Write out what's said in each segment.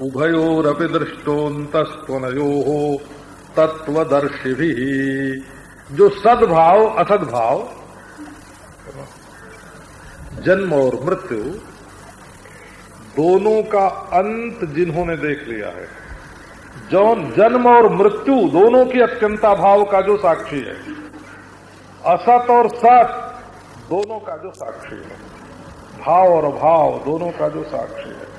उभयोरपि तत्वदर्शी भी जो सद्भाव, असद्भाव, जन्म और मृत्यु, दोनों का अंत जिन्होंने देख लिया है जौन जन्म और मृत्यु दोनों की अत्यंता भाव का जो साक्षी है, असत और सत दोनों का जो साक्षी है, भाव और अभाव दोनों का जो साक्षी है।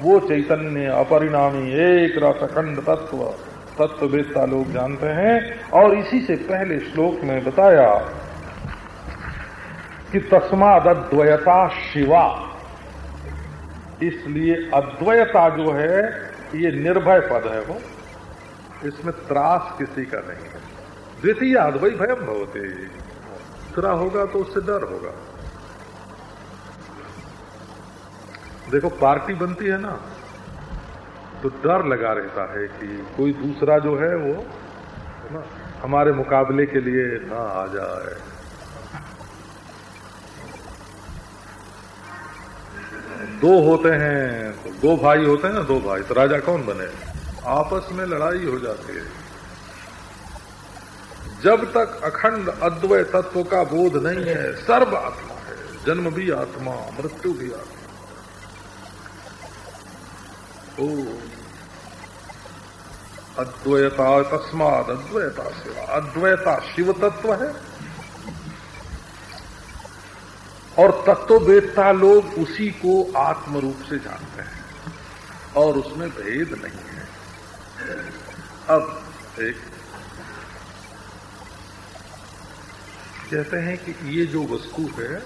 वो चैतन्य अपरिणामी एक रस अखंड तत्व तत्ववेदता लोग जानते हैं। और इसी से पहले श्लोक में बताया कि तस्माद अद्वयता शिवा। इसलिए अद्वयता जो है, ये निर्भय पद है वो। इसमें त्रास किसी का नहीं है। द्वितीय अद्वई भयम भवते। दूसरा होगा तो उससे डर होगा। देखो, पार्टी बनती है ना तो डर लगा रहता है कि कोई दूसरा जो है वो ना, हमारे मुकाबले के लिए ना आ जाए। दो होते हैं तो दो भाई होते हैं ना, दो भाई तो राजा कौन बने? आपस में लड़ाई हो जाती है। जब तक अखंड अद्वय तत्व का बोध नहीं है, सर्व आत्मा है, जन्म भी आत्मा, मृत्यु भी आत्मा ओ अद्वैता तस्माद अद्वैता सेवा अद्वैता शिव तत्व है। और तत्ववेदता लोग उसी को आत्म रूप से जानते हैं और उसमें भेद नहीं है। अब एक कहते हैं कि ये जो वस्तु है,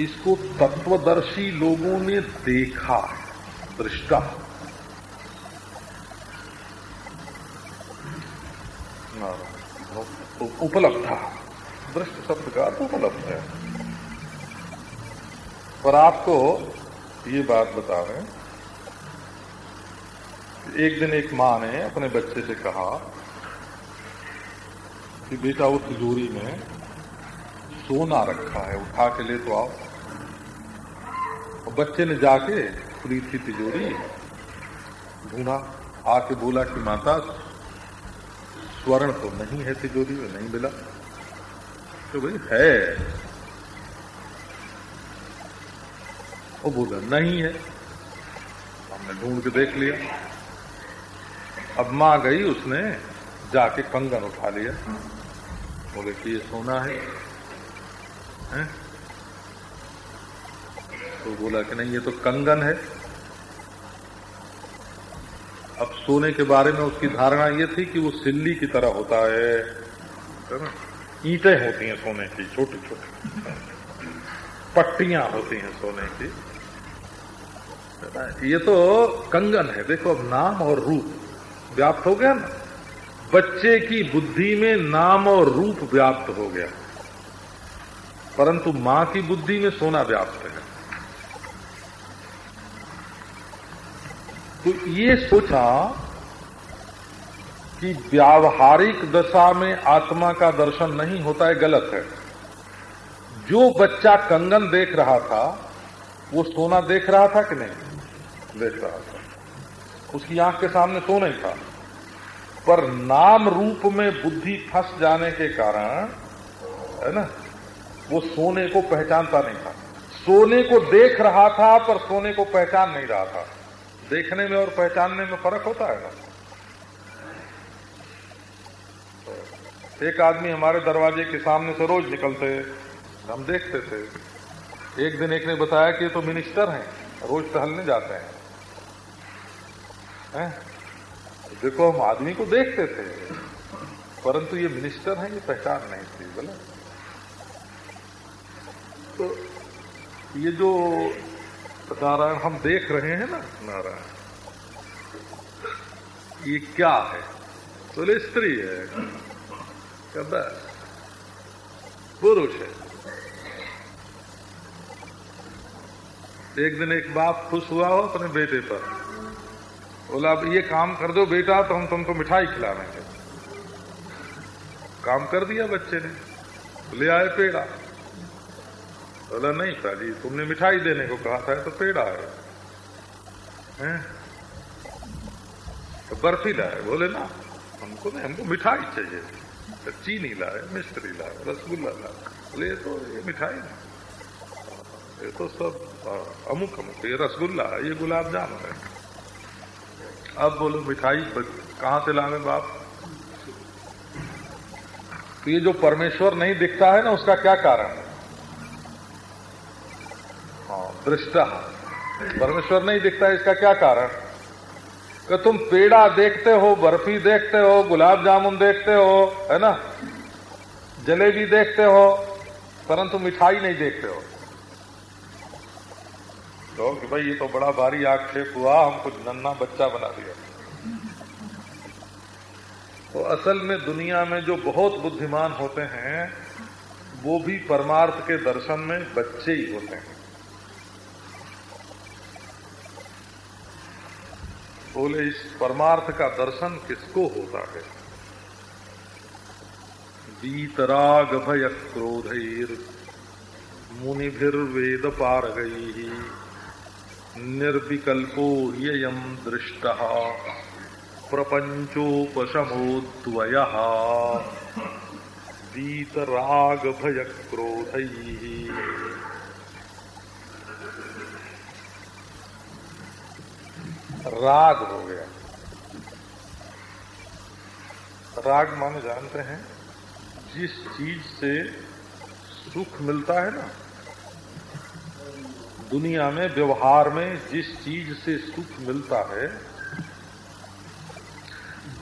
इसको तत्वदर्शी लोगों ने देखा दृष्टा उपलब्ध। दृष्ट शब्द का तो उपलब्ध है। पर आपको ये बात बता रहे एक दिन एक माँ ने अपने बच्चे से कहा कि बेटा उस तिजोरी में सोना रखा है उठा के ले तो आओ। और बच्चे ने जाके खुली थी तिजोरी। ढूंढा आके बोला कि माता स्वर्ण तो नहीं है तिजोरी में नहीं मिला। तो भाई है। वो बोला नहीं है। हमने ढूंढ के देख लिया। अब माँ गई उसने जाके कंगन उठा लिया। बोले कि ये सोना है, है? तो बोला कि नहीं ये तो कंगन है। अब सोने के बारे में उसकी धारणा ये थी कि वो सिल्ली की तरह होता है है ना? होती हैं सोने की, छोटी छोटी। पट्टियाँ होती हैं सोने की। ये तो कंगन है, देखो अब नाम और रूप व्याप्त हो गया ना? बच्चे की बुद्धि में नाम और रूप व्याप्त हो गया। परंतु माँ की बुद्धि में सोना व्याप्त है। तो ये सोचा कि व्यावहारिक दशा में आत्मा का दर्शन नहीं होता है, गलत है। जो बच्चा कंगन देख रहा था, वो सोना देख रहा था कि नहीं? देख रहा था। उसकी आँख के सामने सो नहीं था। पर नाम रूप में बुद्धि फंस जाने के कारण, है ना, वो सोने को पहचानता नहीं था। सोने को देख रहा था, पर सोने को पहचान नहीं रहा था। देखने में और पहचानने में फ़र्क होता है ना? एक आदमी हमारे दरवाजे के सामने से रोज निकलते, हम देखते थे। एक दिन एक ने बताया कि तो मिनिस्टर हैं, रोज टहलने जाते हैं। है? देखो, हम आदमी को देखते थे, परंतु ये मिनिस्टर हैं, ये पहचान नहीं थी, बोले। तो ये जो नारायण, हम देख रहे हैं ना नारायण। ये क्या है? बोले तो स्त्री है। कहता पुरुष है। एक दिन एक बाप खुश हुआ हो अपने बेटे पर। बोला, अब ये काम कर दो बेटा तो हम तुमको मिठाई खिलाएँगे काम कर दिया बच्चे ने। ले आए पेड़ा। बोला, नहीं जी तुमने मिठाई देने को कहा था तो पेड़ा है है? तो बर्फ़ी लाए। बोले, ना, हमको नहीं, हमको मिठाई चाहिए। तो चीनी लाए मिश्री लाए, रसगुल्ला लाए। बोले, ये तो ये मिठाई ना ये तो सब अमुक अमुक, ये रसगुल्ला है, ये गुलाब जामुन है। अब बोलो, मिठाई कहाँ से लावे बाप? तो ये जो परमेश्वर नहीं दिखता है ना, उसका क्या कारण है? हाँ दृष्टा। परमेश्वर नहीं दिखता इसका क्या कारण? कि तुम पेड़ा देखते हो, बर्फ़ी देखते हो, गुलाब जामुन देखते हो, है ना? जलेबी देखते हो, परंतु मिठाई नहीं देखते हो। तो कि भाई, ये तो बड़ा भारी आक्षेप हुआ, हम कुछ नन्ना बच्चा बना दिया। तो असल में दुनिया में जो बहुत बुद्धिमान होते हैं, वो भी परमार्थ के दर्शन में बच्चे ही होते हैं। बोले, इस परमार्थ का दर्शन किसको होता है? वीतराग भय क्रोधर, मुनिभिर्वेद पार गई निर्विकल्पो यम दृष्ट प्रपंचोपशमोद्वय वीतराग भय क्रोध राग हो गया। राग माने जानते हैं। जिस चीज़ से सुख मिलता है ना, दुनिया में, व्यवहार में जिस चीज़ से सुख मिलता है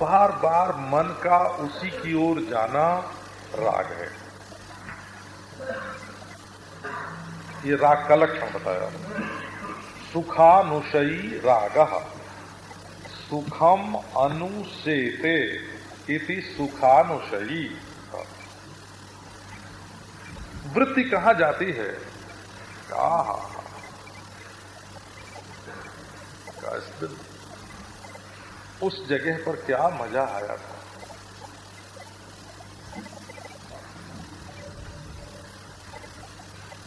बार बार मन का उसी की ओर जाना राग है। ये राग का लक्षण बताया। सुखानुशयी राग। सुखम अनुशेते इति सुखानुशयी वृत्ति कहा जाती है? कहा? उस जगह पर क्या मज़ा आया था?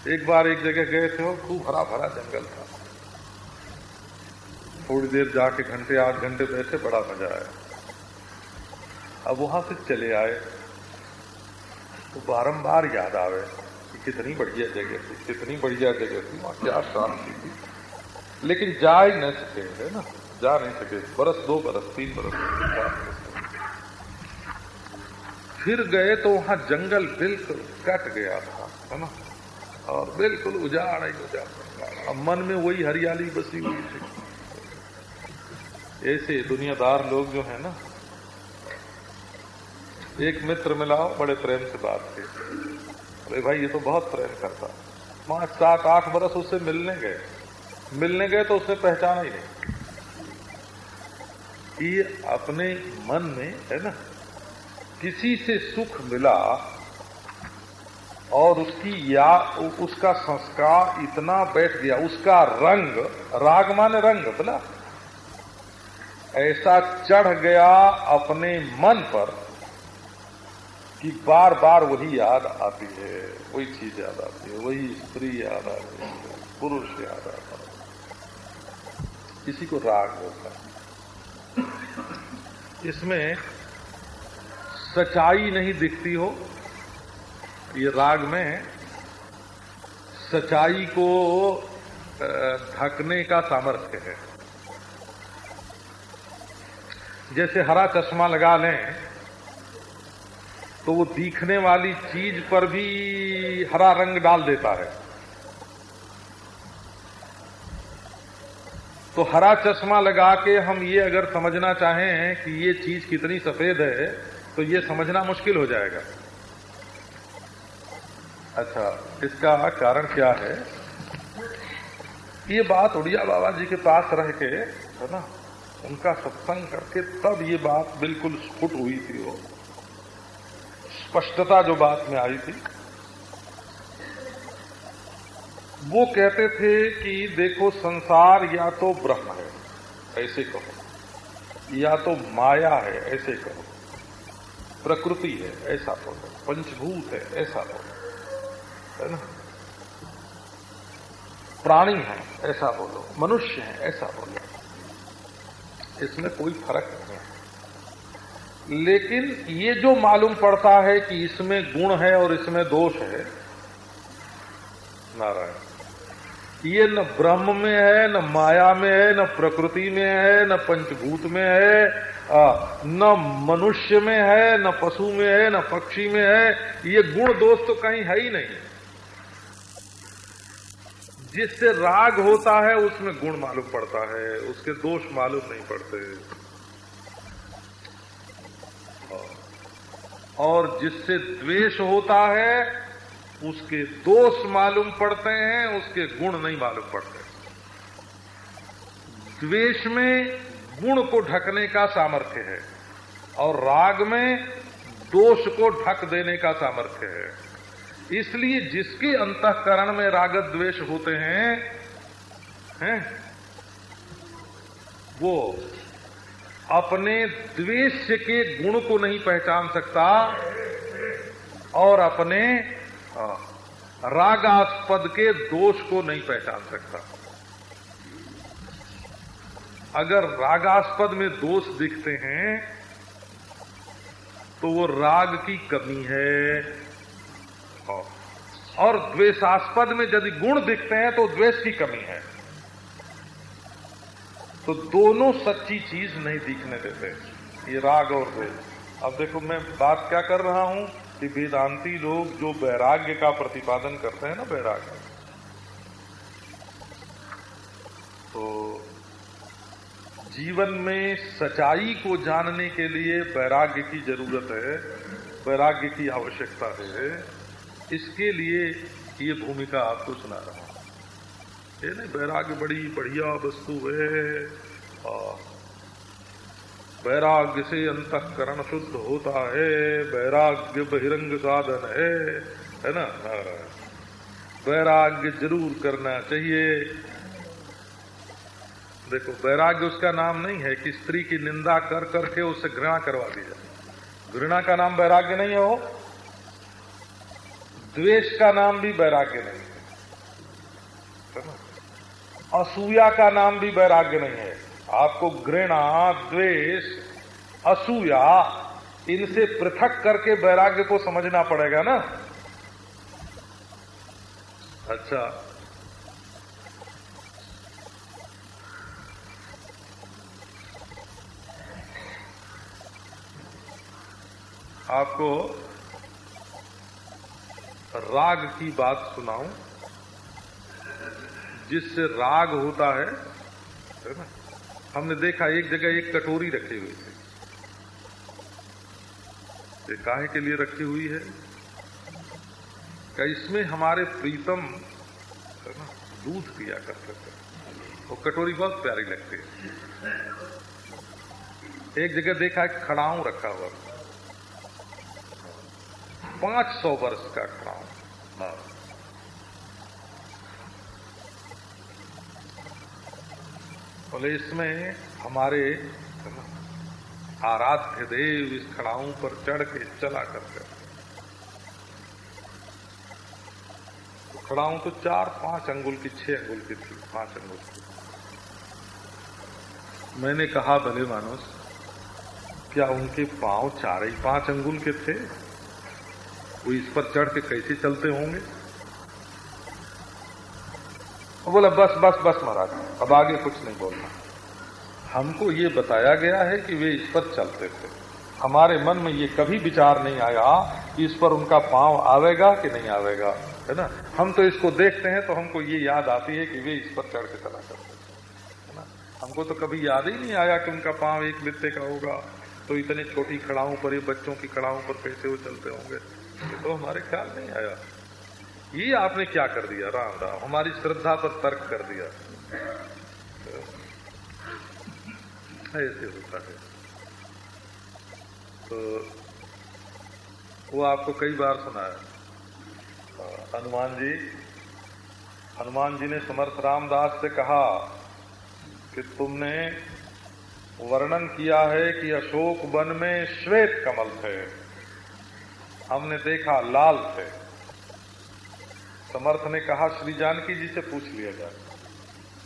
एक बार एक जगह गए थे और खूब हरा भरा जंगल था। थोड़ी देर जाके घंटे आठ घंटे बैठे बड़ा मज़ा आया। अब वहाँ से चले आए तो बारंबार याद आवे कि कितनी बढ़िया जगह थी, कितनी बढ़िया जगह थी, वहाँ क्या शांति थी। लेकिन जा ही नहीं सके, है ना? जा नहीं सके। बरस, दो बरस, तीन बरस। फिर गए तो वहाँ जंगल बिल्कुल कट गया था, है ना? और बिल्कुल उजाड़ ही उजाड़। मन में वही हरियाली बसी हुई थी। ऐसे दुनियादार लोग जो है ना, एक मित्र मिलाओ बड़े प्रेम से बात की। अरे भाई, ये तो बहुत प्रेम करता। पाँच सात आठ बरस उससे मिलने गए। मिलने गए तो उसने पहचाना ही नहीं। ये अपने मन में, है ना, किसी से सुख मिला और उसकी या, उसका संस्कार इतना बैठ गया, उसका रंग राग माने रंग, बोला। ऐसा चढ़ गया अपने मन पर कि बार बार वही याद आती है, वही चीज़ याद आती है, वही स्त्री याद आती है, पुरुष याद आता है। किसी को राग होता है। इसमें सच्चाई नहीं दिखती हो, ये राग में सच्चाई को ढकने का सामर्थ्य है। जैसे हरा चश्मा लगा लें तो वो दिखने वाली चीज़ पर भी हरा रंग डाल देता है। तो हरा चश्मा लगा के हम ये अगर समझना चाहें कि ये चीज़ कितनी सफ़ेद है तो ये समझना मुश्किल हो जाएगा। अच्छा इसका कारण क्या है? ये बात उड़िया बाबा जी के पास रह के, है ना? उनका सत्संग करके तब ये बात बिल्कुल स्फुट हुई थी वो स्पष्टता जो बात में आई थी। वो कहते थे कि देखो संसार या तो ब्रह्म है, ऐसे कहो, या तो माया है, ऐसे कहो, प्रकृति है, ऐसा बोलो पंचभूत है, ऐसा बोलो है ना? प्राणी है, ऐसा बोलो, मनुष्य है, ऐसा बोलो। इसमें कोई फ़र्क नहीं है। लेकिन ये जो मालूम पड़ता है कि इसमें गुण है और इसमें दोष है, नारायण, ये न ब्रह्म में है, न माया में है, न प्रकृति में है, न पंचभूत में है न मनुष्य में है, न पशु में है, न पक्षी में है, ये गुण दोष तो कहीं है ही नहीं। जिससे राग होता है, उसमें गुण मालूम पड़ता है, उसके दोष मालूम नहीं पड़ते। और जिससे द्वेष होता है, उसके दोष मालूम पड़ते हैं, उसके गुण नहीं मालूम पड़ते। द्वेष में गुण को ढकने का सामर्थ्य है, और राग में दोष को ढक देने का सामर्थ्य है। इसलिए जिसके अंतकरण में राग द्वेष होते हैं हैं? वो अपने द्वेष के गुण को नहीं पहचान सकता और अपने रागास्पद के दोष को नहीं पहचान सकता। अगर रागास्पद में दोष दिखते हैं तो वो राग की कमी है। और द्वेषास्पद में यदि गुण दिखते हैं तो द्वेष की कमी है। तो दोनों सच्ची चीज़ नहीं दिखने देते। ये राग और द्वेष। अब देखो, मैं बात क्या कर रहा हूँ? कि वेदांती लोग जो वैराग्य का प्रतिपादन करते हैं ना, वैराग्य। तो जीवन में सच्चाई को जानने के लिए वैराग्य की ज़रूरत है, वैराग्य की आवश्यकता है। इसके लिए ये भूमिका आपको सुना रहा हूँ। ये नहीं वैराग्य बड़ी बढ़िया वस्तु है। वैराग्य से अंतकरण शुद्ध होता है वैराग्य बहिरंग साधन है है ना? वैराग्य ज़रूर करना चाहिए। देखो वैराग्य उसका नाम नहीं है कि स्त्री की निंदा कर करके उससे घृणा करवा दी जाए। घृणा का नाम वैराग्य नहीं है वो। द्वेष का नाम भी वैराग्य नहीं है। असूया का नाम भी वैराग्य नहीं है। आपको घृणा, द्वेष, असूया, इनसे पृथक करके वैराग्य को समझना पड़ेगा ना। अच्छा। आपको राग की बात सुनाऊं, जिससे राग होता है है ना? हमने देखा एक जगह एक कटोरी रखी हुई थी ये काहे के लिए रखी हुई है? क्या इसमें हमारे प्रीतम, है ना, दूध पिया करते थे? वो कटोरी बहुत प्यारी लगती है। एक जगह देखा है खड़ाऊ रखा हुआ। पाँच सौ वर्ष का खड़ाऊ हाँ। बोले इसमें हमारे आराध्य देव इस खड़ाऊ पर चढ़ के चला करते तो खड़ाऊ तो चार, पाँच अंगुल की, छह अंगुल की थी, पाँच अंगुल की। मैंने कहा, भले मानुस, क्या उनके पाँव चार ही पाँच अंगुल के थे? वो इस पर चढ़ के कैसे चलते होंगे? बोला, बस बस बस महाराज, अब आगे कुछ नहीं बोलना। हमको ये बताया गया है कि वे इस पर चलते थे। हमारे मन में ये कभी विचार नहीं आया कि इस पर उनका पाँव आवेगा कि नहीं आवेगा, है ना? हम तो इसको देखते हैं तो हमको ये याद आती है कि वे इस पर चढ़ के चला करते है ना? हमको तो कभी याद ही नहीं आया कि उनका पाँव एक बित्ते का होगा। तो इतने छोटी खड़ाओं पर, ये बच्चों की खड़ाओं पर कैसे वो चलते होंगे? तो हमारे ख्याल नहीं आया। ये आपने क्या कर दिया? राम राम। हमारी श्रद्धा पर तर्क कर दिया। ऐसे होता है। तो वो आपको कई बार सुनाया। हनुमान जी हनुमान जी ने समर्थ रामदास से कहा कि तुमने वर्णन किया है कि अशोक वन में श्वेत कमल थे। हमने देखा लाल थे। समर्थ ने कहा, श्री जानकी जी से पूछ लिया जाए।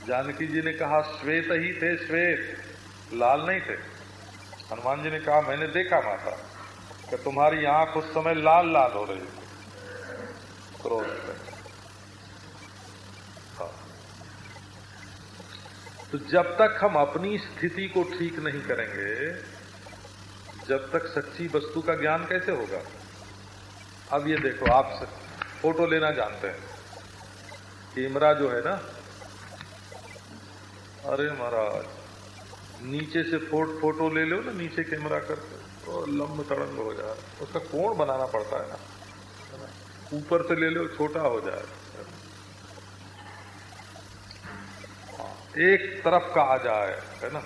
जानकी जी ने कहा, श्वेत ही थे श्वेत, लाल नहीं थे। हनुमान जी ने कहा, मैंने देखा माता, कि तुम्हारी आँख उस समय लाल लाल हो रही क्रोध से। हाँ। तो जब तक हम अपनी स्थिति को ठीक नहीं करेंगे, जब तक सच्ची वस्तु का ज्ञान कैसे होगा? अब ये देखो, आप फ़ोटो लेना जानते हैं। कैमरा जो है ना? अरे महाराज नीचे से फोट ले लो ना नीचे कैमरा करके। तो लंब तड़ंग हो जाए। उसका कोण बनाना पड़ता है ना? ऊपर से ले लो छोटा हो जाए। हाँ, एक तरफ़ का आ जाए है ना?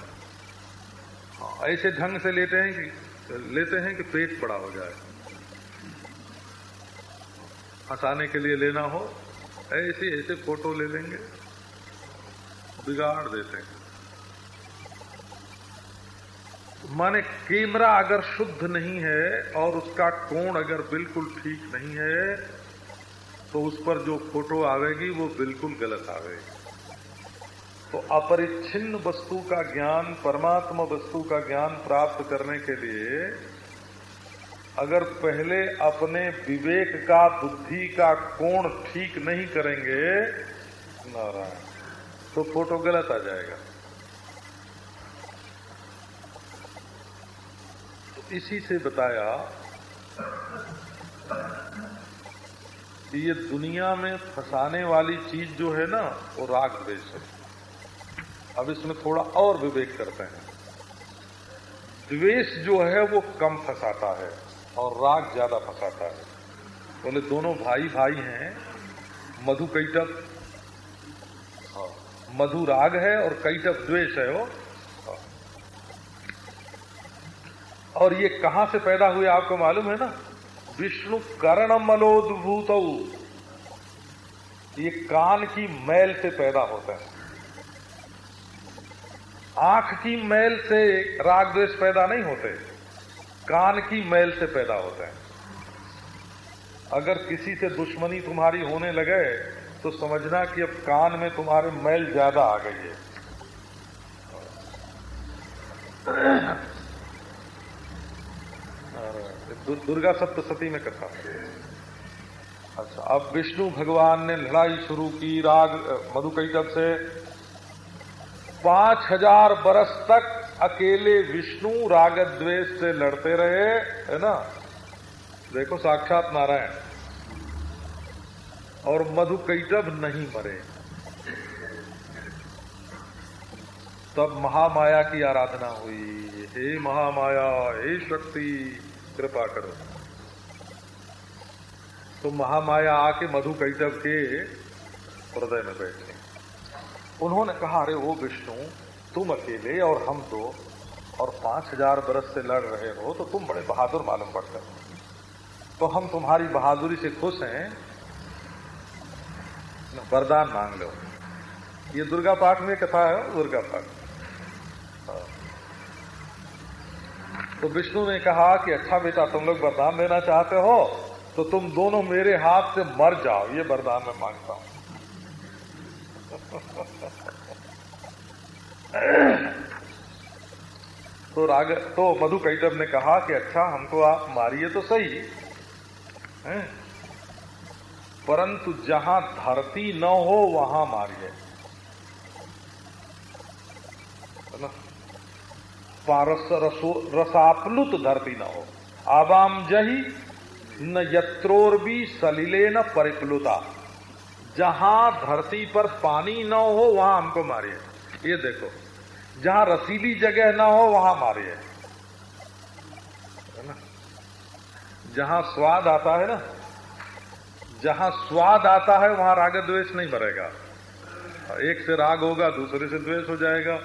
हाँ, ऐसे ढंग से लेते हैं कि लेते हैं कि पेट बड़ा हो जाए। हंसाने के लिए लेना हो, ऐसे ऐसे फ़ोटो ले लेंगे। बिगाड़ देते हैं। माने कैमरा अगर शुद्ध नहीं है और उसका कोण अगर बिल्कुल ठीक नहीं है तो उस पर जो फ़ोटो आवेगी वो बिल्कुल गलत आवेगी। तो अपरिच्छिन्न वस्तु का ज्ञान, परमात्मा वस्तु का ज्ञान प्राप्त करने के लिए अगर पहले अपने विवेक का, बुद्धि का कोण ठीक नहीं करेंगे, नारायण तो फ़ोटो गलत आ जाएगा। तो इसी से बताया कि ये दुनिया में फंसाने वाली चीज़ जो है ना, वो राग द्वेष है। अब इसमें थोड़ा और विवेक करते हैं। द्वेष जो है, वो कम फंसाता है। और राग ज़्यादा फंसाता है। बोले दोनों भाई भाई हैं मधु कैटक हाँ, मधु राग है और कैटक द्वेष है वो। हाँ। और ये कहाँ से पैदा हुए आपको मालूम है ना? विष्णु कर्ण मलोद्भूत ये कान की मैल से पैदा होता है। आँख की मैल से राग द्वेष पैदा नहीं होते। कान की मैल से पैदा होते हैं। अगर किसी से दुश्मनी तुम्हारी होने लगे तो समझना कि अब कान में तुम्हारे मैल ज़्यादा आ गई है। दुर्गा सप्तशती में कथा। अच्छा अब विष्णु भगवान ने लड़ाई शुरू की, राग मधुकैटभ से पाँच हज़ार बरस तक अकेले विष्णु राग द्वेष से लड़ते रहे, है ना? देखो साक्षात नारायण। और मधु कैटभ नहीं मरे। तब महामाया की आराधना हुई। हे महामाया, हे शक्ति, कृपा करो। तो महामाया आके मधु कैटभ के हृदय में बैठे उन्होंने कहा, अरे वो विष्णु तुम अकेले और हम दो, और पाँच हज़ार बरस से लड़ रहे हो तो तुम बड़े बहादुर मालूम पड़ते हो। तो हम तुम्हारी बहादुरी से खुश हैं। वरदान मांग लो। ये दुर्गा पाठ में कथा है, दुर्गा पाठ। हाँ। तो विष्णु ने कहा कि अच्छा बेटा, तुम लोग वरदान देना चाहते हो तो तुम दोनों मेरे हाथ से मर जाओ। ये वरदान मैं माँगता हूँ। तो राग तो मधु कैटब ने कहा कि अच्छा हमको आप मारिए तो सही। है? परंतु जहाँ धरती न हो, वहाँ मारिए। पारस रसो, रसाप्लुत धरती न हो। आवाम जही, न यत्रोर भी सलिले न परिप्लुता। जहाँ धरती पर पानी न हो, वहाँ हमको मारिए। ये देखो, जहाँ रसीली जगह ना हो, वहाँ मारिए है। ना? जहाँ स्वाद आता है ना, जहाँ स्वाद आता है, वहाँ राग द्वेष नहीं मरेगा। एक से राग होगा, दूसरे से द्वेष हो जाएगा।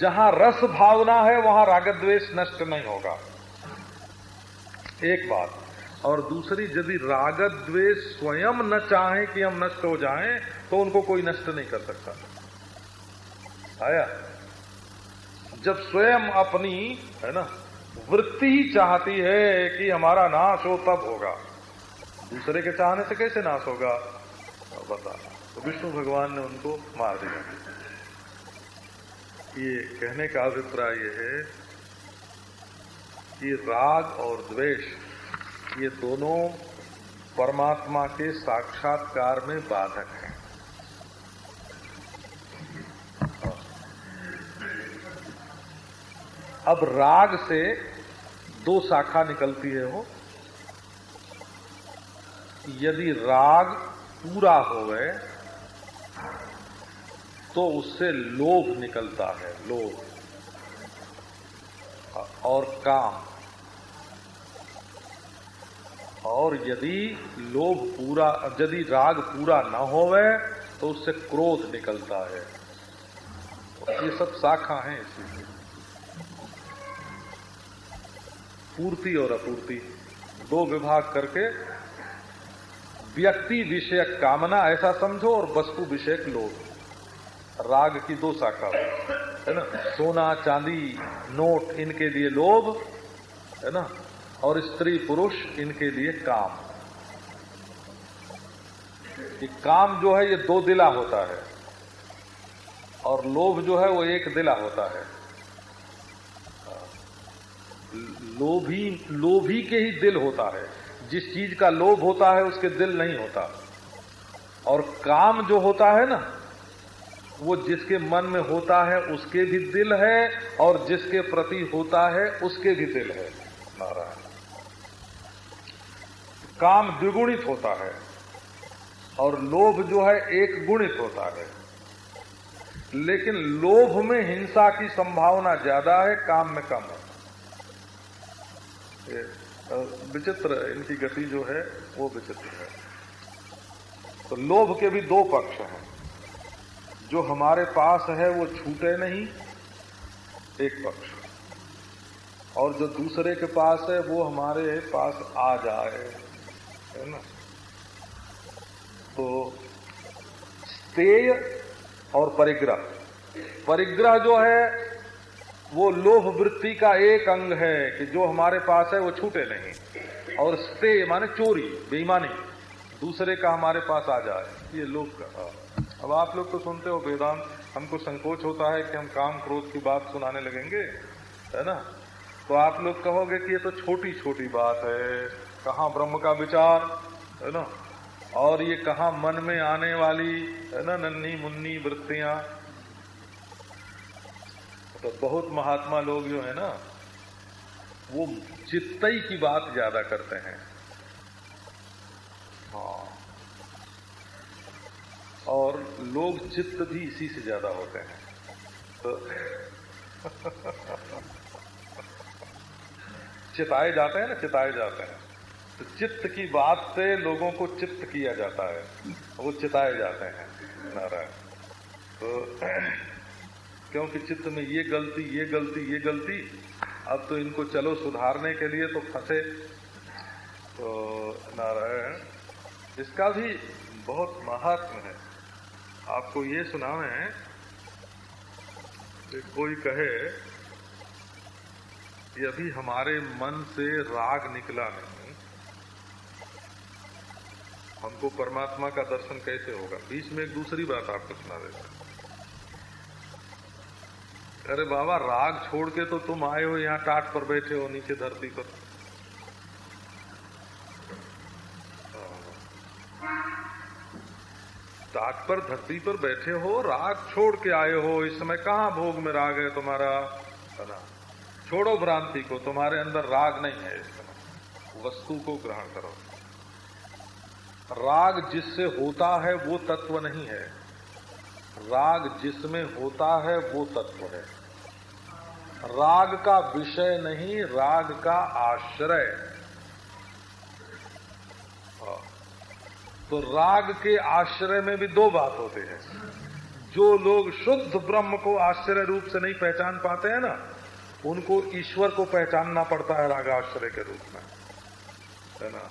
जहाँ रस भावना है, वहाँ राग द्वेष नष्ट नहीं होगा। एक बात और दूसरी, यदि राग द्वेष स्वयं न चाहे कि हम नष्ट हो जाएँ तो उनको कोई नष्ट नहीं कर सकता। आया? जब स्वयं अपनी, है ना, वृत्ति ही चाहती है कि हमारा नाश हो, तब होगा। दूसरे के चाहने से कैसे नाश होगा? बता। तो विष्णु भगवान ने उनको मार दिया। ये कहने का अभिप्राय यह है कि राग और द्वेष ये दोनों परमात्मा के साक्षात्कार में बाधक हैं। अब राग से दो शाखा निकलती है वो। यदि राग पूरा हो गए तो उससे लोभ निकलता है, लोभ। और काम। और यदि लोभ पूरा, यदि राग पूरा न होवे तो उससे क्रोध निकलता है। ये सब शाखा हैं इसी पूर्ति और अपूर्ति, दो विभाग करके व्यक्ति विषयक कामना ऐसा समझो और वस्तु विषयक लोभ। राग की दो शाखा है ना? सोना, चांदी, नोट, इनके लिए लोभ, है ना? और स्त्री पुरुष इनके लिए काम। ये काम जो है, ये दो दिला होता है और लोभ जो है, वो एक दिला होता है। लोभी लोभी के ही दिल होता है। जिस चीज़ का लोभ होता है, उसके दिल नहीं होता। और काम जो होता है ना, वो जिसके मन में होता है, उसके भी दिल है, और जिसके प्रति होता है, उसके भी दिल है। नारायण। काम द्विगुणित होता है और लोभ जो है एक गुणित होता है। लेकिन लोभ में हिंसा की संभावना ज़्यादा है, काम में कम है। विचित्र इनकी गति जो है, वो विचित्र है। तो लोभ के भी दो पक्ष हैं। जो हमारे पास है, वो छूटे नहीं, एक पक्ष। और जो दूसरे के पास है, वो हमारे पास आ जाए। है ना? तो स्तेय और परिग्रह। परिग्रह जो है, वो लोभ वृत्ति का एक अंग है कि जो हमारे पास है, वो छूटे नहीं। और स्ते माने चोरी, बेईमानी, दूसरे का हमारे पास आ जाए। ये लोभ का अब आप लोग तो सुनते हो, वेदांत, हमको संकोच होता है कि हम काम क्रोध की बात सुनाने लगेंगे, है ना? तो आप लोग कहोगे कि ये तो छोटी छोटी बात है। कहाँ ब्रह्म का विचार, है ना? और ये कहा मन में आने वाली, है ना नन्नी मुन्नी वृत्तियाँ? तो बहुत महात्मा लोग जो है ना, वो चित्तई की बात ज़्यादा करते हैं। हाँ। और लोग चित्त भी इसी से ज़्यादा होते हैं। तो चिताए जाते हैं ना, चिताए जाते हैं। तो चित्त की बात से लोगों को चित्त किया जाता है। वो चिताए जाते हैं, नारायण। तो क्योंकि चित्त में ये गलती ये गलती ये गलती, अब तो इनको चलो सुधारने के लिए तो फंसे। तो नारायण, इसका भी बहुत महात्म है। आपको ये सुना है कि कोई कहे कि अभी हमारे मन से राग निकला नहीं। हमको परमात्मा का दर्शन कैसे होगा? बीच में एक दूसरी बात आपको सुना देता अरे बाबा, राग छोड़ के तो तुम आए हो यहाँ टाट पर बैठे हो, नीचे धरती पर। टाट पर, धरती पर बैठे हो, राग छोड़ के आए हो, इस समय कहाँ भोग में राग है तुम्हारा? है ना? छोड़ो भ्रांति को, तुम्हारे अंदर राग नहीं है इस समय। वस्तु को ग्रहण करो। राग जिससे होता है वो तत्व नहीं है। राग जिसमें होता है वो तत्व है। राग का विषय नहीं, राग का आश्रय। तो राग के आश्रय में भी दो बात होते हैं। जो लोग शुद्ध ब्रह्म को आश्रय रूप से नहीं पहचान पाते हैं ना, उनको ईश्वर को पहचानना पड़ता है राग आश्रय के रूप में। है ना?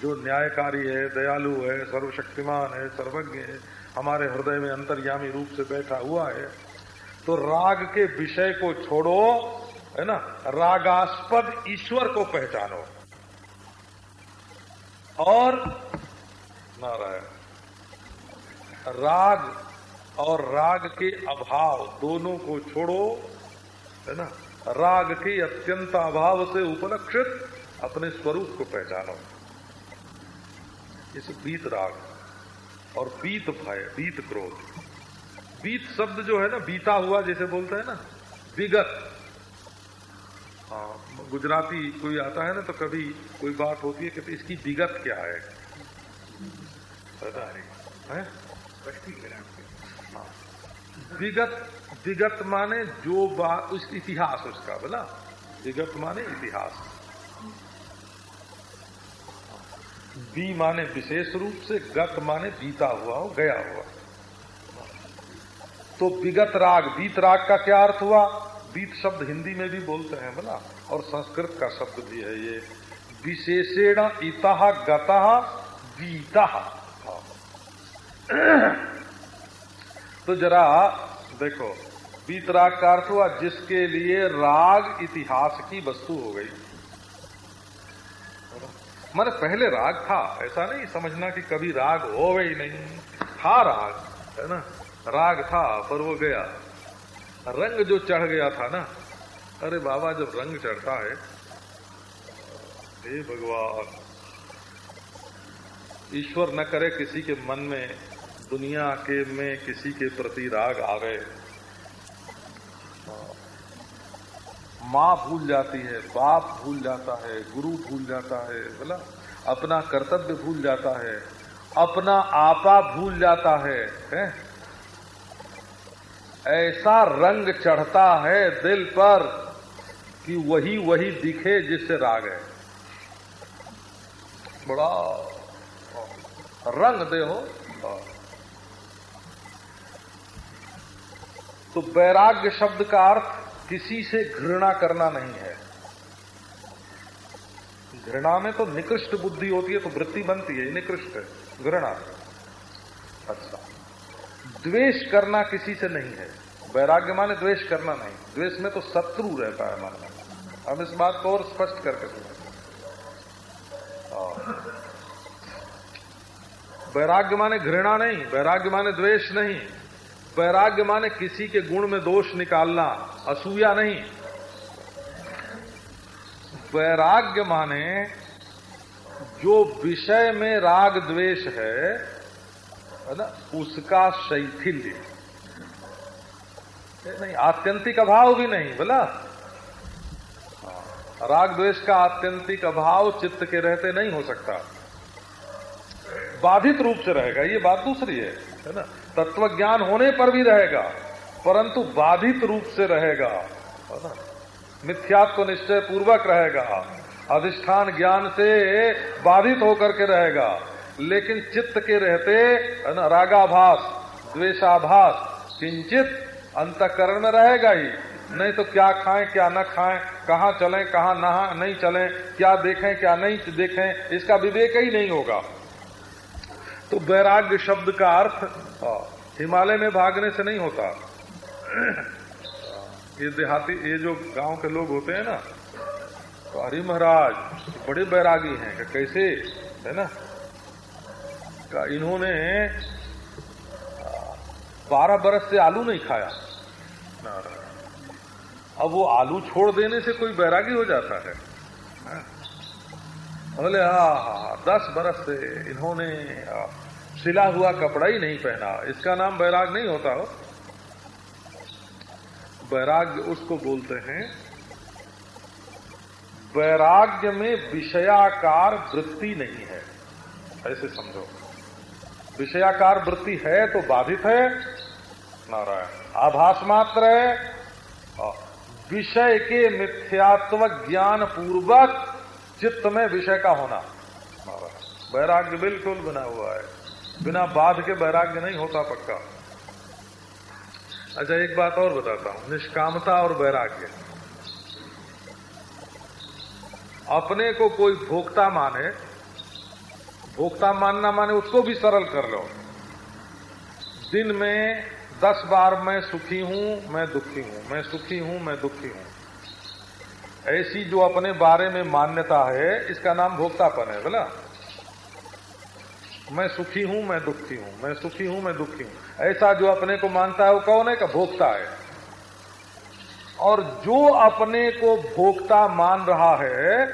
जो न्यायकारी है, दयालु है, सर्वशक्तिमान है, सर्वज्ञ है, हमारे हृदय में अंतर्यामी रूप से बैठा हुआ है तो राग के विषय को छोड़ो, है ना? रागास्पद ईश्वर को पहचानो। और नारायण, राग और राग के अभाव दोनों को छोड़ो, है ना? राग के अत्यंत अभाव से उपलक्षित अपने स्वरूप को पहचानो। इस बीत राग और बीत भय बीत क्रोध। बीत शब्द जो है ना बीता हुआ जैसे बोलते हैं ना विगत। हाँ गुजराती कोई आता है ना तो कभी कोई बात होती है कि इसकी विगत क्या है? पता नहीं है? हाँ विगत विगत माने जो बात उस इतिहास उसका बोला? विगत माने इतिहास। बी माने विशेष रूप से, गत माने बीता हुआ हो, गया हुआ तो विगत राग, बीत राग का क्या अर्थ हुआ? बीत शब्द हिंदी में भी बोलते हैं बोला और संस्कृत का शब्द भी है ये। विशेषेण इतः, गतः, बीता। तो जरा देखो, बीत राग का अर्थ हुआ, जिसके लिए राग इतिहास की वस्तु हो गई। मैंने पहले राग था, ऐसा नहीं समझना कि कभी राग हो ही नहीं। था राग, है ना? राग था, पर वो गया। रंग जो चढ़ गया था ना, अरे बाबा, जब रंग चढ़ता है, हे भगवान, ईश्वर न करे किसी के मन में, दुनिया के में किसी के प्रति राग आवे। माँ भूल जाती है बाप भूल जाता है गुरु भूल जाता है बोला अपना कर्तव्य भूल जाता है अपना आपा भूल जाता है, है? ऐसा रंग चढ़ता है दिल पर कि वही वही दिखे जिससे राग है। बड़ा रंग दे हो। तो वैराग्य शब्द का अर्थ किसी से घृणा करना नहीं है। घृणा में तो निकृष्ट बुद्धि होती है तो वृत्ति बनती है, निकृष्ट, घृणा। अच्छा। द्वेष करना किसी से नहीं है। वैराग्य माने द्वेष करना नहीं। द्वेष में तो शत्रु रहता है मन में। हम इस बात को और स्पष्ट करके सुने वैराग्य माने घृणा नहीं। वैराग्य माने द्वेष नहीं। वैराग्य माने किसी के गुण में दोष निकालना असूया नहीं। वैराग्य माने जो विषय में राग द्वेष है ना उसका शैथिल्य। नहीं आत्यंतिक अभाव भी नहीं बोला? हाँ, राग द्वेष का आत्यंतिक अभाव चित्त के रहते नहीं हो सकता। बाधित रूप से रहेगा ये बात दूसरी है है ना? तत्व ज्ञान होने पर भी रहेगा, परंतु बाधित रूप से रहेगा। मिथ्यात्व निश्चय पूर्वक रहेगा। अधिष्ठान ज्ञान से बाधित होकर के रहेगा। लेकिन चित्त के रहते, है ना, रागाभास, द्वेषाभास, किंचित अंतकरण में रहेगा ही। नहीं तो क्या खाएँ, क्या न खाएँ, कहाँ चलें, कहाँ नहा, नहीं चलें, क्या देखें, क्या नहीं देखें, इसका विवेक ही नहीं होगा। तो वैराग्य शब्द का अर्थ हाँ, हिमालय में भागने से नहीं होता। ये देहाती ये जो गाँव के लोग होते हैं ना तो अरे महाराज बड़े बैरागी हैं कि कैसे है ना? का इन्होंने बारह बरस से आलू नहीं खाया। अब वो आलू छोड़ देने से कोई बैरागी हो जाता है। बोले हा हा दस बरस से इन्होंने सिला हुआ कपड़ा ही नहीं पहना। इसका नाम बैराग नहीं होता हो। वैराग्य उसको बोलते हैं। वैराग्य में विषयाकार वृत्ति नहीं है। ऐसे समझो। विषयाकार वृत्ति है तो बाधित है। नारायण, आभास मात्र है। विषय के मिथ्यात्व ज्ञान पूर्वक चित्त में विषय का होना। नारायण वैराग्य बिल्कुल बना हुआ है। बिना बाध के वैराग्य नहीं होता पक्का। अच्छा एक बात और बताता हूँ। निष्कामता और वैराग्य अपने को कोई भोक्ता माने, भोक्ता मानना माने उसको भी सरल कर लो। दिन में दस बार मैं सुखी हूँ, मैं दुखी हूँ, मैं सुखी हूँ, मैं दुखी हूँ। ऐसी जो अपने बारे में मान्यता है, इसका नाम भोक्तापन है, बोला? मैं सुखी हूँ मैं दुखी हूँ मैं सुखी हूँ मैं दुखी हूँ। ऐसा जो अपने को मानता है वो कौन है? का भोगता है। और जो अपने को भोगता मान रहा है,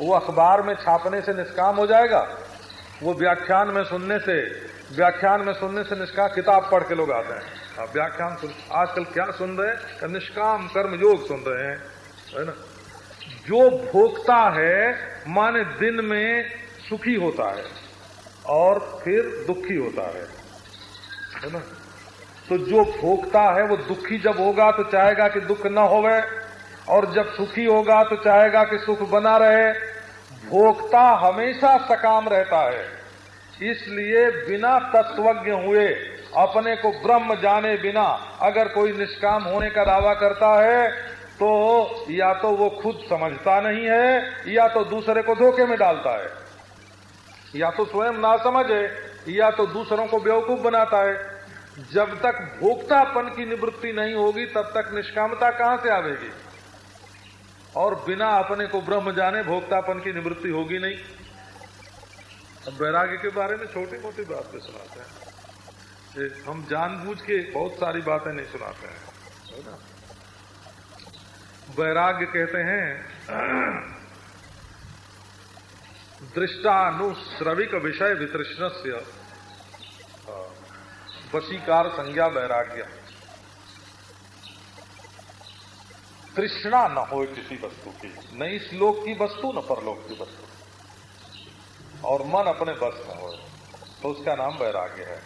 वो अखबार में छापने से निष्काम हो जाएगा। वो व्याख्यान में सुनने से व्याख्यान में सुनने से निष्काम किताब पढ़ के लोग आते हैं। व्याख्यान सुन आजकल क्या सुन रहे हैं? निष्काम कर्म योग सुन रहे हैं? है ना? जो भोगता है माने दिन में सुखी होता है। और फिर दुखी होता है। है ना? तो जो भोगता है वो दुखी जब होगा तो चाहेगा कि दुख न होवे, और जब सुखी होगा तो चाहेगा कि सुख बना रहे। भोगता हमेशा सकाम रहता है। इसलिए बिना तत्वज्ञ हुए, अपने को ब्रह्म जाने बिना अगर कोई निष्काम होने का दावा करता है तो या तो वो खुद समझता नहीं है, या तो दूसरे को धोखे में डालता है। या तो स्वयं ना समझे, या तो दूसरों को बेवकूफ़ बनाता है। जब तक भोक्तापन की निवृत्ति नहीं होगी, तब तक निष्कामता कहाँ से आवेगी? और बिना अपने को ब्रह्म जाने भोक्तापन की निवृत्ति होगी नहीं। अब वैराग्य के बारे में छोटी मोटी बातें सुनाते हैं। हम जानबूझ के बहुत सारी बातें नहीं सुनाते हैं। है वैराग्य कहते हैं दृष्टानुश्रविक विषय वितृष्ण से वशीकार संज्ञा वैराग्य। तृष्णा न हो किसी वस्तु की। न इस लोक की वस्तु, न परलोक की वस्तु। और मन अपने बस में हो तो उसका नाम वैराग्य है।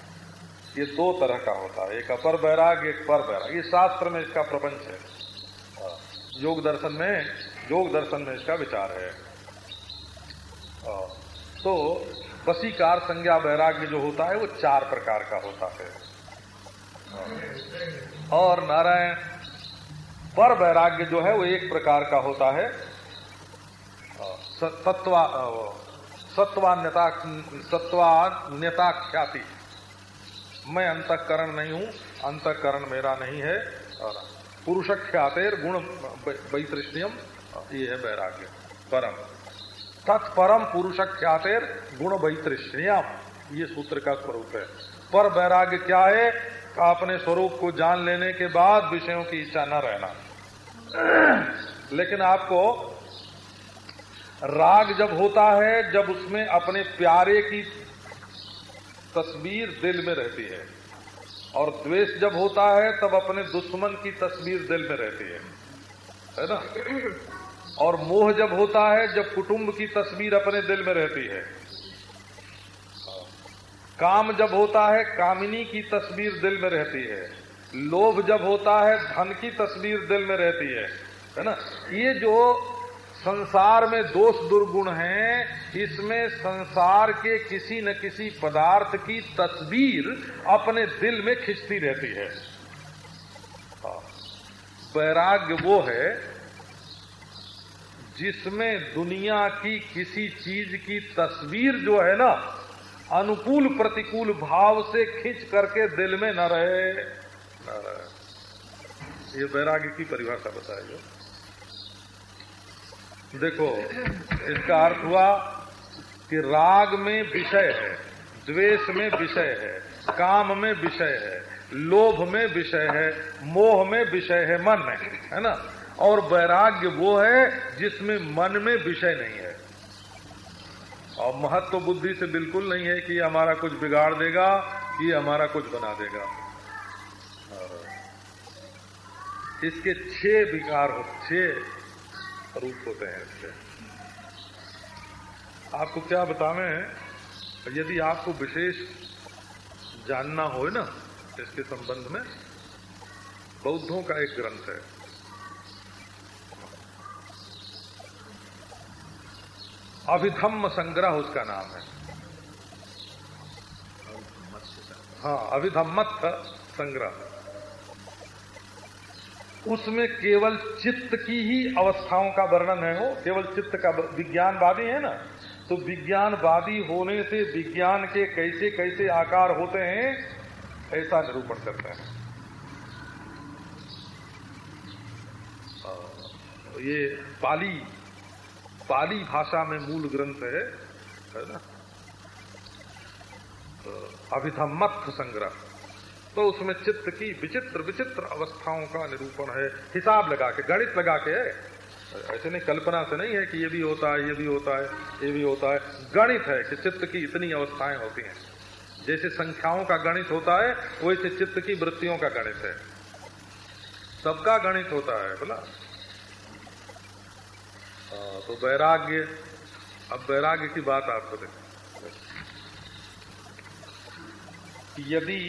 ये दो तरह का होता है। एक अपर वैराग्य, एक पर वैराग्य। ये शास्त्र में इसका प्रपंच है। योग दर्शन में, योग दर्शन में इसका विचार है। तो वसीकार संज्ञा वैराग्य जो होता है, वो चार प्रकार का होता है। और नारायण, पर वैराग्य जो है, वो एक प्रकार का होता है। सत्वा सत्वान्यता सत्वान्यता ख्याति मैं अंतकरण नहीं हूँ, अंतकरण मेरा नहीं है। और पुरुष ख्यातेर गुण वैतृष्ण्यम ये है वैराग्य, परम। तत्परम पुरुष ख्यातेर गुण वैतृष्ण्यम ये सूत्र का स्वरूप है। पर वैराग्य क्या है? अपने स्वरूप को जान लेने के बाद विषयों की इच्छा न रहना। लेकिन आपको राग जब होता है, जब उसमें अपने प्यारे की तस्वीर दिल में रहती है। और द्वेष जब होता है, तब अपने दुश्मन की तस्वीर दिल में रहती है। है ना? और मोह जब होता है, जब कुटुंब की तस्वीर अपने दिल में रहती है। काम जब होता है, कामिनी की तस्वीर दिल में रहती है। लोभ जब होता है, धन की तस्वीर दिल में रहती है। है ना? ये जो संसार में दोष दुर्गुण हैं, इसमें संसार के किसी न किसी पदार्थ की तस्वीर अपने दिल में खिंचती रहती है। हाँ। वैराग्य वो है जिसमें दुनिया की किसी चीज़ की तस्वीर जो है ना, अनुकूल प्रतिकूल भाव से खींच करके दिल में न रहे। न रहे। ये वैराग्य की परिभाषा बताइए देखो, इसका अर्थ हुआ कि राग में विषय है, द्वेष में विषय है, काम में विषय है, लोभ में विषय है, मोह में विषय है, मन में, है ना? और वैराग्य वो है जिसमें मन में विषय नहीं है। और महत्व तो बुद्धि से बिल्कुल नहीं है कि हमारा कुछ बिगाड़ देगा, कि हमारा कुछ बना देगा। इसके छह विकार हो, छह रूप होते हैं इसके। आपको क्या बतावें यदि आपको विशेष जानना हो ना, इसके संबंध में, बौद्धों का एक ग्रंथ है। अभिधम्म संग्रह उसका नाम है। हाँ अभिधम्मत संग्रह। उसमें केवल चित्त की ही अवस्थाओं का वर्णन है वो। केवल चित्त का विज्ञानवादी है ना? तो विज्ञानवादी होने से विज्ञान के कैसे कैसे आकार होते हैं, ऐसा निरूपण करते हैं। ये पाली पाली भाषा में मूल ग्रंथ है है ना? अभिधम्मत्थ संग्रह। तो उसमें चित्त की विचित्र विचित्र अवस्थाओं का निरूपण है। हिसाब लगा के, गणित लगा के ऐसे नहीं, कल्पना से नहीं है कि ये भी होता है, ये भी होता है, ये भी होता है। गणित है कि चित्त की इतनी अवस्थाएँ होती हैं। जैसे संख्याओं का गणित होता है, वैसे चित्त की वृत्तियों का गणित है। सबका गणित होता है, बोला? तो वैराग्य, अब वैराग्य की बात आपको देखें यदि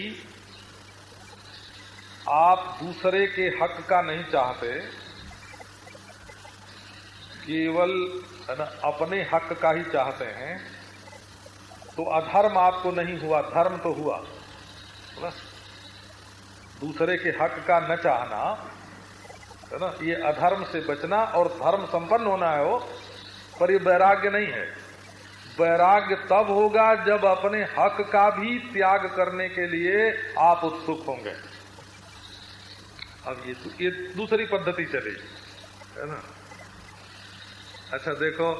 आप दूसरे के हक का नहीं चाहते, केवल अपने हक का ही चाहते हैं तो अधर्म आपको नहीं हुआ, धर्म तो हुआ। बस। दूसरे के हक का न चाहना है ना? ये अधर्म से बचना और धर्म संपन्न होना है वो, पर ये वैराग्य नहीं है। वैराग्य तब होगा जब अपने हक का भी त्याग करने के लिए आप उत्सुक होंगे। अब ये ये दूसरी पद्धति चली, है ना? अच्छा देखो।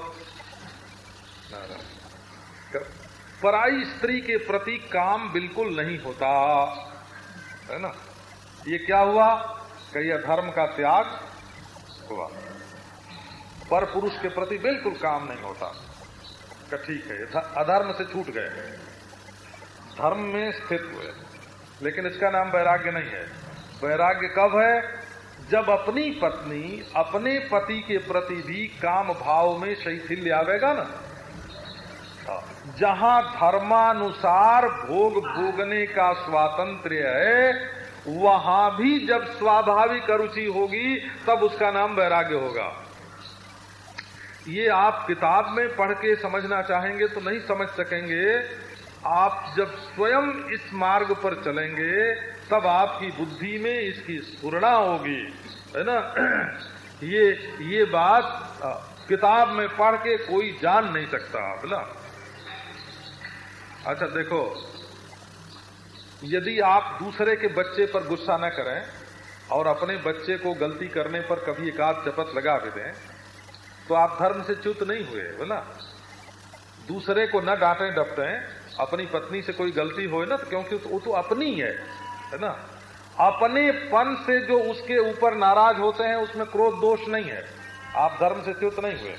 पराई स्त्री के प्रति काम बिल्कुल नहीं होता, है ना? ये क्या हुआ? कही धर्म का त्याग हुआ। पर पुरुष के प्रति बिल्कुल काम नहीं होता। ठीक है अधर्म से छूट गए धर्म में स्थित हुए लेकिन इसका नाम वैराग्य नहीं है। वैराग्य कब है? जब अपनी पत्नी अपने पति के प्रति भी काम भाव में शैथिल्य आवेगा ना। हाँ, जहाँ धर्मानुसार भोग भोगने का स्वातंत्र्य है वहाँ भी जब स्वाभाविक अरुचि होगी, तब उसका नाम वैराग्य होगा। ये आप किताब में पढ़ के समझना चाहेंगे तो नहीं समझ सकेंगे। आप जब स्वयं इस मार्ग पर चलेंगे, तब आपकी बुद्धि में इसकी स्फुरणा होगी, है ना? ये ये बात किताब में पढ़ के कोई जान नहीं सकता बोला अच्छा देखो यदि आप दूसरे के बच्चे पर गुस्सा न करें और अपने बच्चे को गलती करने पर कभी एक आध चपत लगा भी दें तो आप धर्म से च्युत नहीं हुए बोला दूसरे को न डांटे, डपटे, अपनी पत्नी से कोई गलती हो ना? तो क्योंकि वो तो अपनी है है ना? अपने पन से जो उसके ऊपर नाराज़ होते हैं, उसमें क्रोध दोष नहीं है। आप धर्म से च्युत नहीं हुए।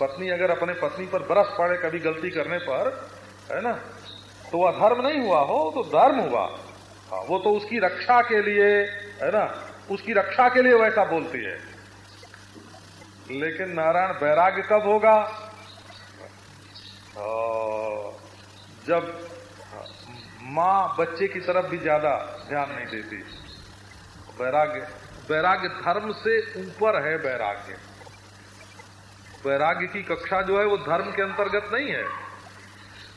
पत्नी अगर अपने पत्नी पर बरस पड़े कभी गलती करने पर, है ना? तो वह धर्म नहीं हुआ हो तो धर्म हुआ। हाँ वो तो उसकी रक्षा के लिए, है ना? उसकी रक्षा के लिए वैसा बोलती है। लेकिन नारायण वैराग्य कब होगा? जब माँ बच्चे की तरफ़ भी ज़्यादा ध्यान नहीं देती। वैराग्य वैराग्य धर्म से ऊपर है वैराग्य। वैराग्य की कक्षा जो है वो धर्म के अंतर्गत नहीं है।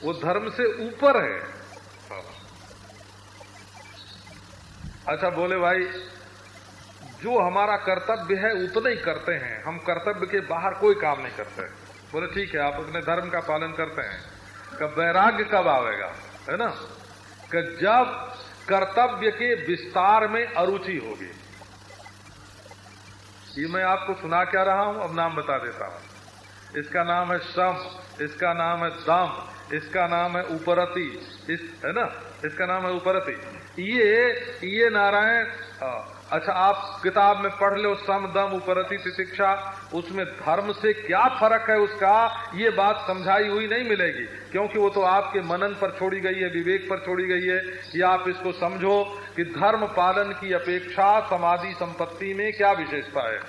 वो धर्म से ऊपर है। अच्छा बोले भाई, जो हमारा कर्तव्य है, उतना ही करते हैं। हम कर्तव्य के बाहर कोई काम नहीं करते। बोले, ठीक है, आप अपने धर्म का पालन करते हैं। कब वैराग्य कब आवेगा? है ना? कि जब कर्तव्य के विस्तार में अरुचि होगी। ये मैं आपको सुना क्या रहा हूँ, अब नाम बता देता हूँ। इसका नाम है श्रम इसका नाम है दम इसका नाम है उपरति। इस है ना? इसका नाम है उपरति। ये ये नारायण हाँ, अच्छा आप किताब में पढ़ लो सम दम उपरति तितिक्षा उसमें धर्म से क्या फ़र्क है उसका ये बात समझाई हुई नहीं मिलेगी। क्योंकि वो तो आपके मनन पर छोड़ी गई है विवेक पर छोड़ी गई है। कि आप इसको समझो कि धर्म पालन की अपेक्षा समाधि संपत्ति में क्या विशेषता है?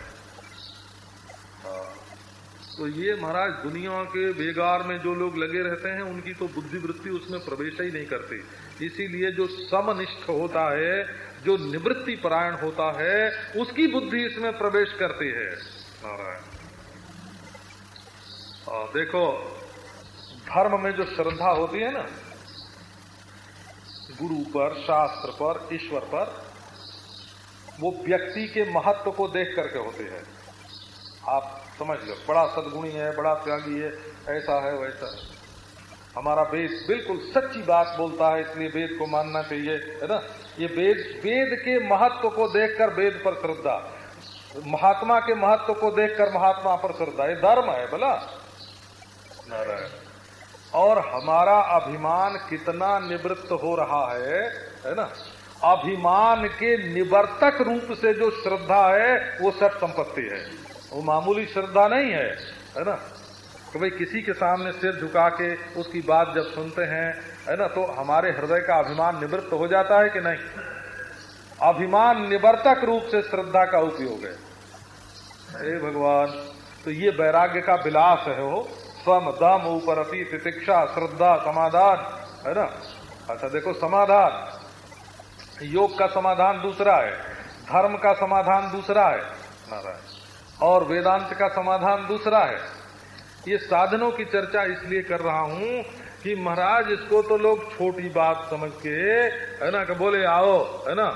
तो ये महाराज दुनिया के बेगार में जो लोग लगे रहते हैं, उनकी तो बुद्धिवृत्ति उसमें प्रवेश ही नहीं करती। इसीलिए जो समनिष्ठ होता है, जो निवृत्ति परायण होता है, उसकी बुद्धि इसमें प्रवेश करती है। नारायण। देखो, धर्म में जो श्रद्धा होती है ना, गुरु पर, शास्त्र पर, ईश्वर पर, वो व्यक्ति के महत्व को देख करके होती है। आप समझ लो। बड़ा सदगुणी है, बड़ा त्यागी है, ऐसा है, वैसा। है हमारा वेद बिल्कुल सच्ची बात बोलता है, इसलिए वेद को मानना चाहिए, है ना? ये वेद वेद के महत्व को देखकर वेद पर श्रद्धा। महात्मा के महत्व को देखकर महात्मा पर श्रद्धा। ये धर्म है, बोला। नारायण। और हमारा अभिमान कितना निवृत्त हो रहा है है ना? अभिमान के निवर्तक रूप से जो श्रद्धा है, वो सब संपत्ति है। वो मामूली श्रद्धा नहीं है है ना? तो भाई किसी के सामने सिर झुका के उसकी बात जब सुनते हैं, है ना तो हमारे हृदय का अभिमान निवृत्त हो जाता है कि नहीं? अभिमान निवर्तक रूप से श्रद्धा का उपयोग है। हे भगवान तो ये वैराग्य का विलास है वो। स्वम दम उपरति तितिक्षा श्रद्धा समाधान, है ना? अच्छा देखो, समाधान। योग का समाधान दूसरा है, धर्म का समाधान दूसरा है। नारायण। और वेदांत का समाधान दूसरा है। ये साधनों की चर्चा इसलिए कर रहा हूँ कि महाराज इसको तो लोग छोटी बात समझ के है ना कि बोले आओ है ना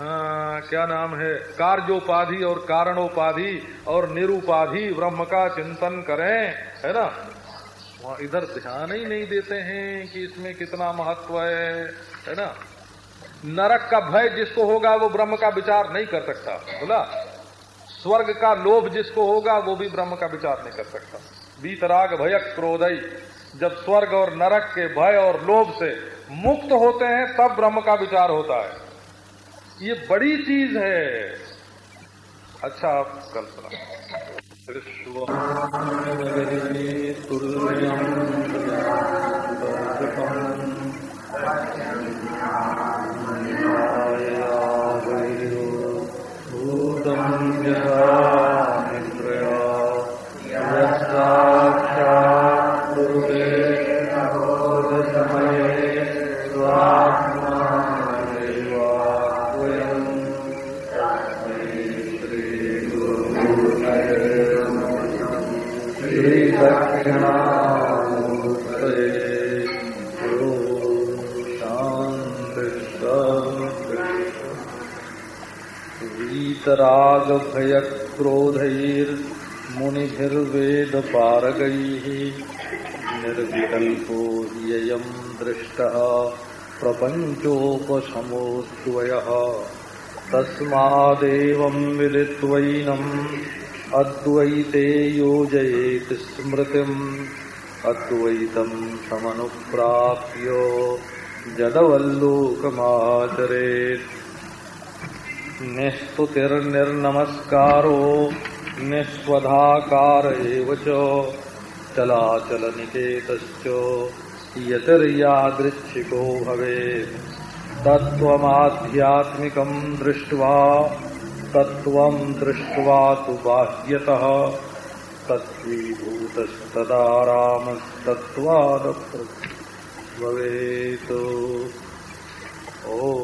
आ, क्या नाम है कार्योपाधि और कारणोपाधि और निरुपाधि ब्रह्म का चिंतन करें। है ना? वहाँ इधर ध्यान ही नहीं देते हैं कि इसमें कितना महत्व है है ना? नरक का भय जिसको होगा वो ब्रह्म का विचार नहीं कर सकता। बोला? स्वर्ग का लोभ जिसको होगा, वो भी ब्रह्म का विचार नहीं कर सकता। बीतराग भयक क्रोधई। जब स्वर्ग और नरक के भय और लोभ से मुक्त होते हैं, तब ब्रह्म का विचार होता है। ये बड़ी चीज़ है। अच्छा आप कल्पना वीतराग भय क्रोधैर्मुनिभिर्वेद पारगैः निर्विकल्पो ह्ययम् दृष्टः प्रपञ्चोपशमोऽद्वयः तस्मादेवम् विदित्वैनम् अद्वैते योजयेत् स्मृतिम्। अद्वैतम् समनुप्राप्य जडवल्लोकमाचरेत्। निस्तुतिर्निर्नमस्कारो, निस्वधाकार एव च चलाचलनिकेतश्च, यतिर्यादृच्छिको भवेत्। तत्त्वमाध्यात्मिकम् दृष्ट्वा तत्त्वम् दृष्ट्वा तु बाह्यतः। तत्त्वीभूतस्तदारामस्तत्त्वादप्र भवेत्। ओ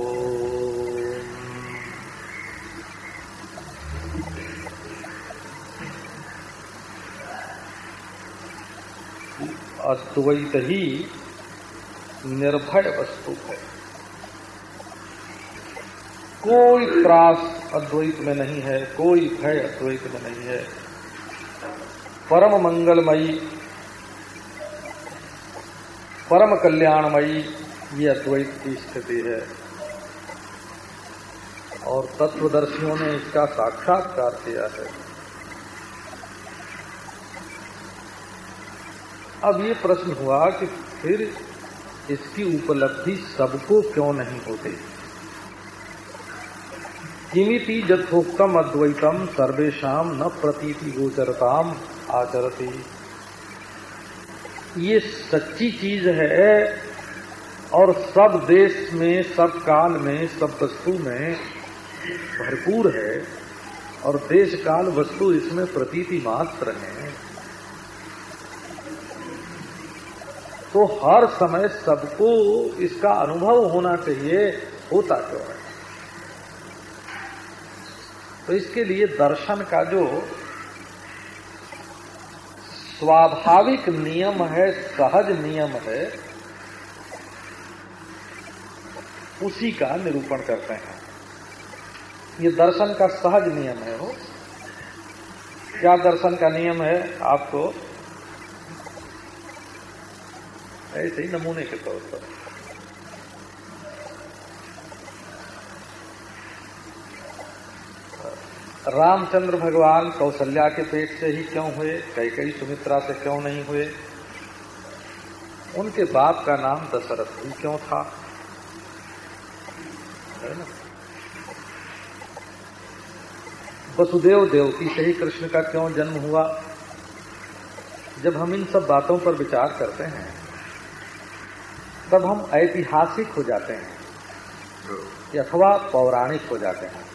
अद्वैत ही निर्भय वस्तु है। कोई त्रास अद्वैत में नहीं है, कोई भय अद्वैत में नहीं है। परम मंगलमयी, परम कल्याणमयी ये अद्वैत की स्थिति है। और तत्वदर्शियों ने इसका साक्षात्कार किया है। अब ये प्रश्न हुआ कि फिर इसकी उपलब्धि सबको क्यों नहीं होती? किमिति जथोक्तम अद्वैतम सर्वेशा न प्रतीति गोचरताम आचरती। ये सच्ची चीज़ है और सब देश में, सब काल में, सब वस्तु में भरपूर है और देश काल वस्तु इसमें प्रतीति मात्र है। तो हर समय सबको इसका अनुभव होना चाहिए, होता क्यों है? तो इसके लिए दर्शन का जो स्वाभाविक नियम है, सहज नियम है, उसी का निरूपण करते हैं। ये दर्शन का सहज नियम है वो। क्या दर्शन का नियम है? आपको ऐसे ही नमूने के तौर पर। रामचंद्र भगवान कौशल्या के पेट से ही क्यों हुए? कई कई सुमित्रा से क्यों नहीं हुए? उनके बाप का नाम दशरथ भी क्यों था? वसुदेव देवकी से ही कृष्ण का क्यों जन्म हुआ? जब हम इन सब बातों पर विचार करते हैं तब हम ऐतिहासिक हो जाते हैं। अथवा पौराणिक हो जाते हैं।